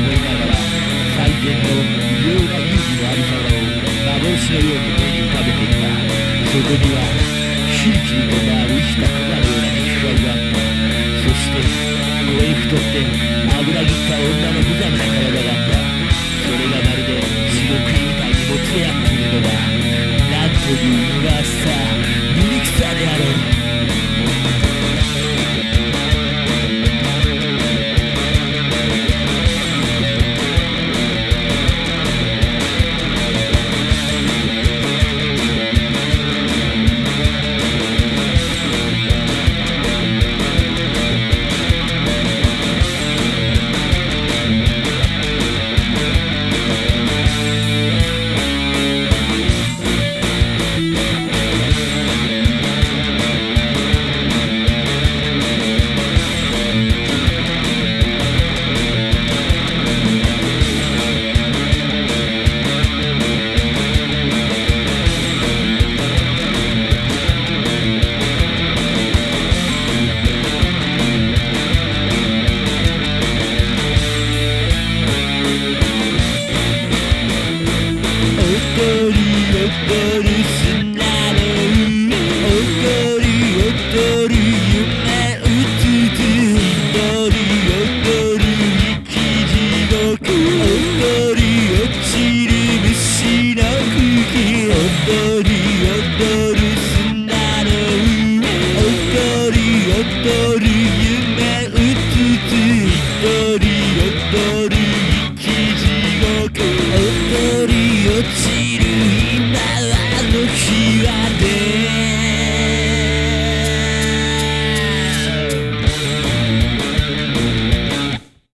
思いながら最近の異様な記気のありさを幻のように目に浮かべていたそこにはひいきにも回りしたくなるような気配があったそして声太って油ぎった女の無残な体があったそれがまるで地獄みたいに持つ上合っているのだ。なんという Victory.